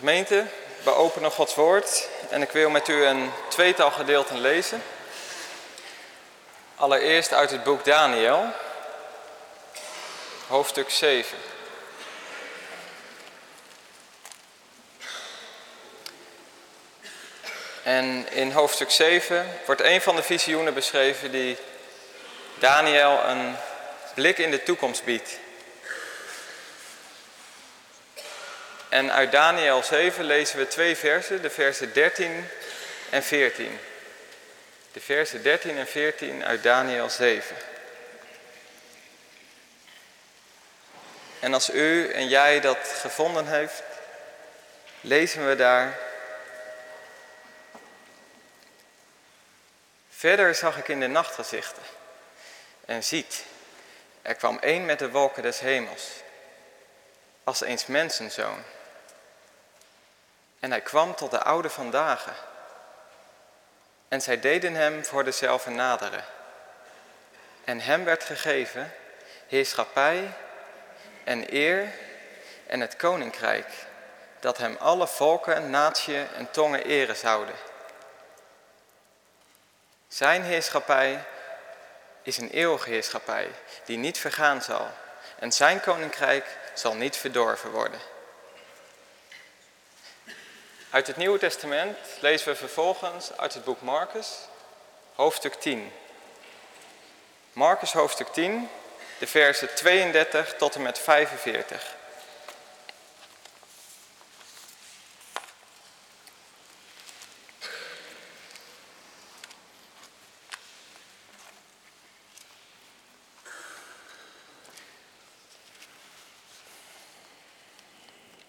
Gemeente, we openen Gods woord en ik wil met u een tweetal gedeelten lezen. Allereerst uit het boek Daniel, hoofdstuk 7. En in hoofdstuk 7 wordt een van de visioenen beschreven die Daniel een blik in de toekomst biedt. En uit Daniel 7 lezen we twee versen, de versen 13 en 14. De versen 13 en 14 uit Daniel 7. En als u en jij dat gevonden heeft, lezen we daar. Verder zag ik in de nachtgezichten en ziet, er kwam één met de wolken des hemels, als eens mensenzoon. En hij kwam tot de oude van dagen. En zij deden hem voor dezelfde naderen. En hem werd gegeven heerschappij en eer en het koninkrijk, dat hem alle volken, natieën en tongen eren zouden. Zijn heerschappij is een eeuwige heerschappij die niet vergaan zal. En zijn koninkrijk zal niet verdorven worden. Uit het Nieuwe Testament lezen we vervolgens uit het boek Marcus, hoofdstuk 10. Marcus hoofdstuk 10, de versen 32 tot en met 45.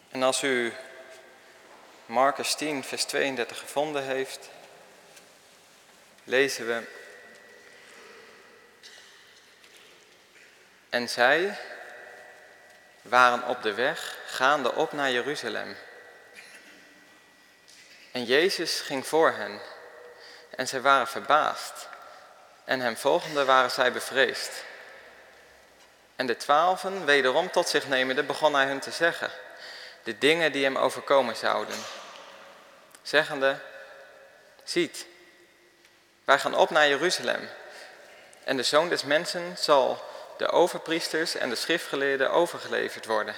En als u Marcus 10, vers 32 gevonden heeft, lezen we. En zij waren op de weg gaande op naar Jeruzalem. En Jezus ging voor hen en zij waren verbaasd en hem volgende waren zij bevreesd. En de twaalfen, wederom tot zich nemende, begon hij hun te zeggen de dingen die hem overkomen zouden zeggende, ziet, wij gaan op naar Jeruzalem en de zoon des mensen zal de overpriesters en de schriftgeleerden overgeleverd worden.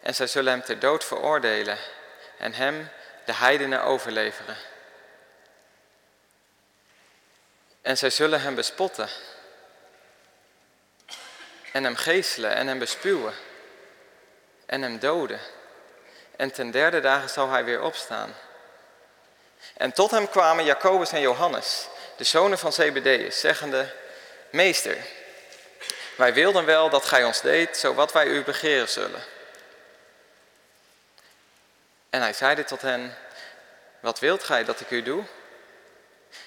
En zij zullen hem ter dood veroordelen en hem de heidenen overleveren. En zij zullen hem bespotten en hem geeselen en hem bespuwen en hem doden. En ten derde dagen zal hij weer opstaan. En tot hem kwamen Jacobus en Johannes, de zonen van Zebedeus, zeggende, Meester, wij wilden wel dat gij ons deed, zo wat wij u begeren zullen. En hij zeide tot hen, wat wilt gij dat ik u doe?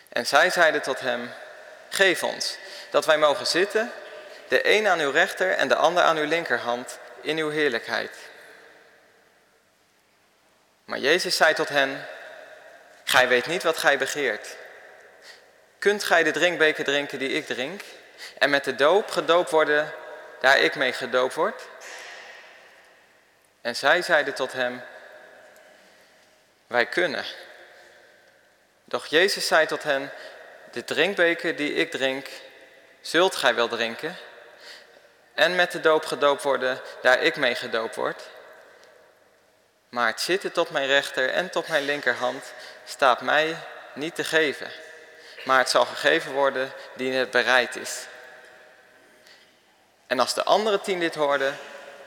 En zij zeiden tot hem, geef ons, dat wij mogen zitten, de een aan uw rechter en de ander aan uw linkerhand, in uw heerlijkheid. Maar Jezus zei tot hen, Gij weet niet wat gij begeert. Kunt gij de drinkbeker drinken die ik drink en met de doop gedoopt worden daar ik mee gedoopt word? En zij zeiden tot hem, wij kunnen. Doch Jezus zei tot hen, de drinkbeker die ik drink, zult gij wel drinken en met de doop gedoopt worden daar ik mee gedoopt word? Maar het zitten tot mijn rechter en tot mijn linkerhand staat mij niet te geven, maar het zal gegeven worden die het bereid is. En als de andere tien dit hoorden,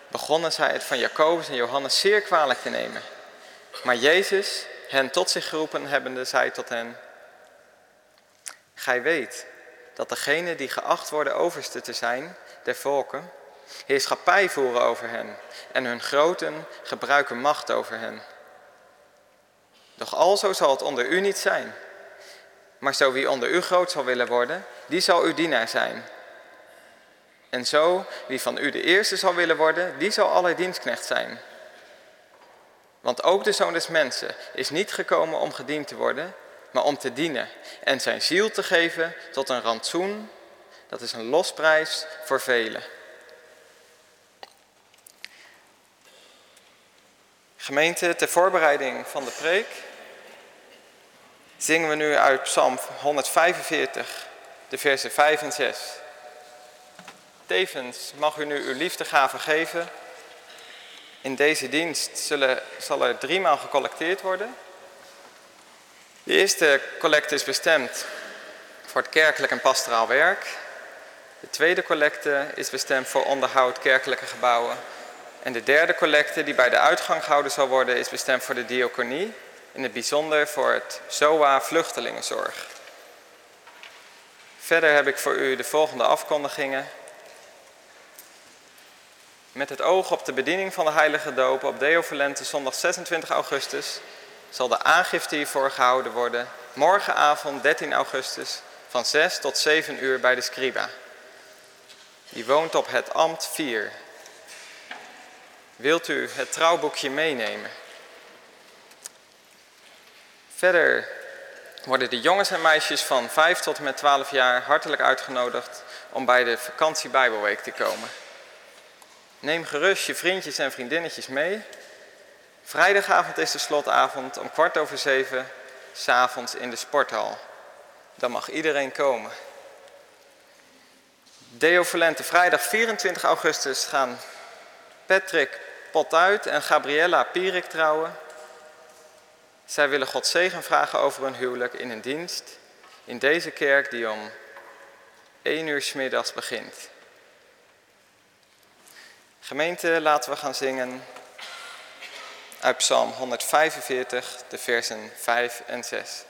begonnen zij het van Jacobus en Johannes zeer kwalijk te nemen. Maar Jezus, hen tot zich geroepen hebbende, zei tot hen, Gij weet dat degenen die geacht worden overste te zijn, der volken, heerschappij voeren over hen en hun groten gebruiken macht over hen. Doch alzo zal het onder u niet zijn. Maar zo wie onder u groot zal willen worden, die zal uw dienaar zijn. En zo wie van u de eerste zal willen worden, die zal aller dienstknecht zijn. Want ook de zoon des mensen is niet gekomen om gediend te worden, maar om te dienen en zijn ziel te geven tot een rantsoen, dat is een losprijs voor velen. Gemeente, ter voorbereiding van de preek zingen we nu uit Psalm 145, de versen 5 en 6. Tevens mag u nu uw liefdegave geven. In deze dienst zullen, zal er driemaal gecollecteerd worden. De eerste collecte is bestemd voor het kerkelijk en pastoraal werk. De tweede collecte is bestemd voor onderhoud kerkelijke gebouwen. En de derde collecte, die bij de uitgang gehouden zal worden, is bestemd voor de diaconie. In het bijzonder voor het SOA Vluchtelingenzorg. Verder heb ik voor u de volgende afkondigingen. Met het oog op de bediening van de heilige doop op Deo Valente zondag 26 augustus zal de aangifte hiervoor gehouden worden morgenavond 13 augustus van 6 tot 7 uur bij de Scriba. Die woont op het Ambt 4. Wilt u het trouwboekje meenemen? Verder worden de jongens en meisjes van 5 tot en met 12 jaar hartelijk uitgenodigd om bij de vakantie Bijbelweek te komen. Neem gerust je vriendjes en vriendinnetjes mee. Vrijdagavond is de slotavond om kwart over zeven, s'avonds in de sporthal. Dan mag iedereen komen. Deo Valente, vrijdag 24 augustus gaan Patrick Potuit en Gabriella Pierik trouwen. Zij willen God zegen vragen over hun huwelijk in een dienst in deze kerk die om 1 uur s middags begint. Gemeente, laten we gaan zingen uit Psalm 145, de versen 5 en 6.